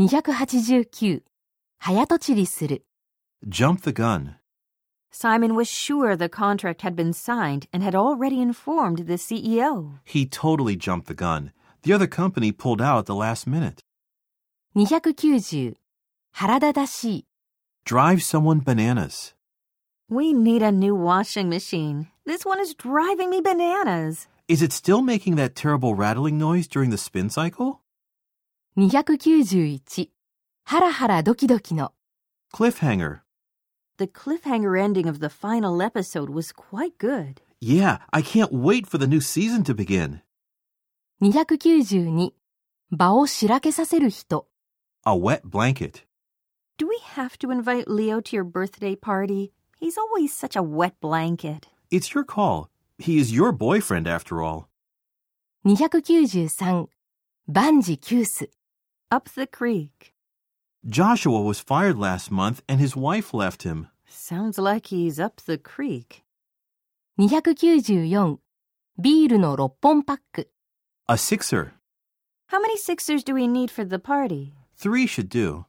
289早とちりする Jump the gun. Simon was sure the contract had been signed and had already informed the E CEO. He totally jumped the gun. The other company pulled out at the last minute. 290腹立たしい Drive someone bananas. We need a new washing machine. This one is driving me bananas. Is it still making that terrible rattling noise during the spin cycle? 291ハラハラドキドキの Cliffhanger. The cliffhanger ending of the final episode was quite good. Yeah, I can't wait for the new season to begin. 292場をしらけさせる人 A wet blanket. Do we have to invite Leo to your birthday party? He's always such a wet blanket. It's your call. He is your boyfriend after all. 293万事休す Up the creek. Joshua was fired last month and his wife left him. Sounds like he's up the creek. 294ビールの6本パック A sixer. How many sixers do we need for the party? Three should do.